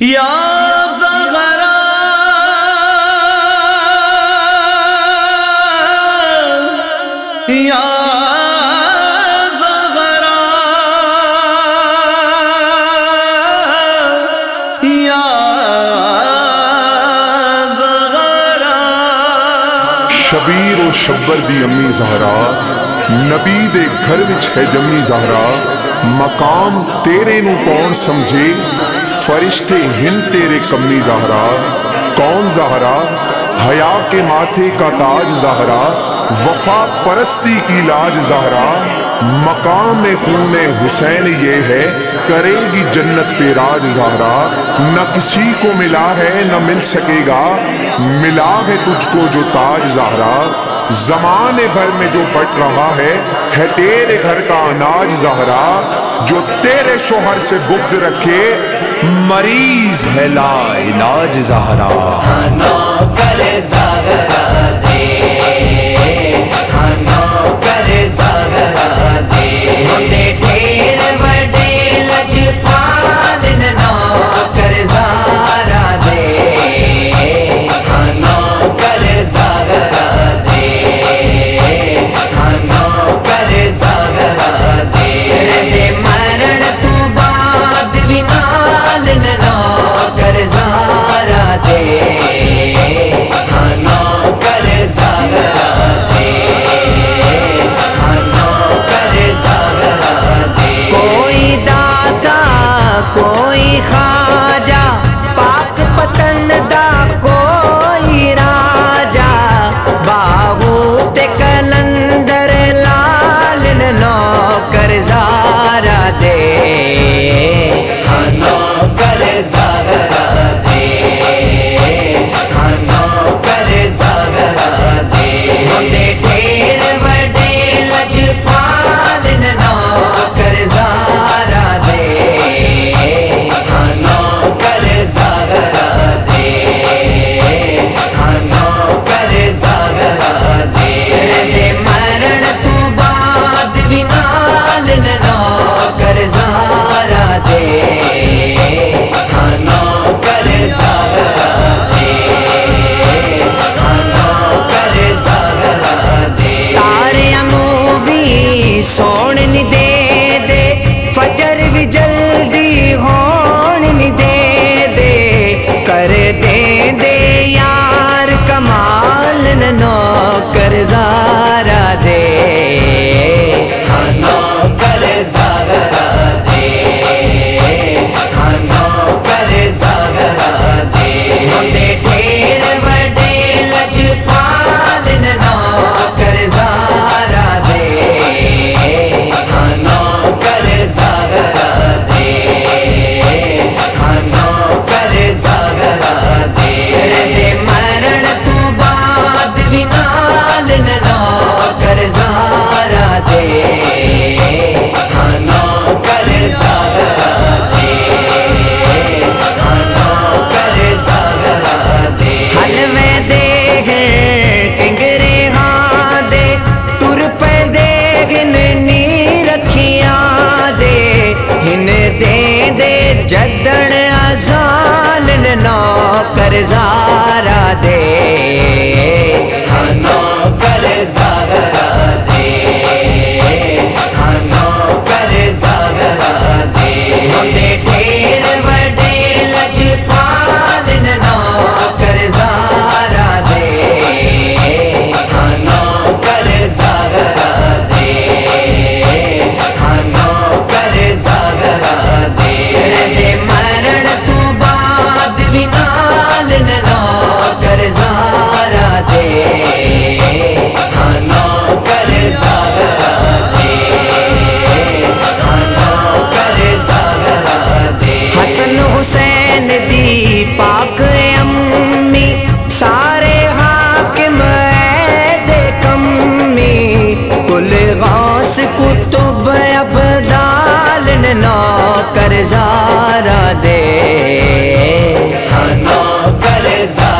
یا زغرا یا زغرا یا زغرا شبیر و شبر دی امی زہرا، نبی دے گھر وچ ہے جمی زہرا، مقام تیرے نو کون سمجھے فرشتے ہن تیرے کمی زہرا، کون زہرا؟ حیا کے ماتھے کا تاج زہرا، وفا پرستی کی لاج زہرا۔ مقام خون حسین یہ ہے، کرے گی جنت پہ راج زہرا۔ نہ کسی کو ملا ہے، نہ مل سکے گا۔ ملا ہے تجھ کو جو تاج زہرا۔ زمانے بھر میں جو بٹ رہا ہے ہے تیرے گھر کا اناج زہرا۔ جو تیرے شوہر سے بغض رکھے، مریض ہے لا علاج زہرا۔ خان زارا نو کر زارا دے۔ سزا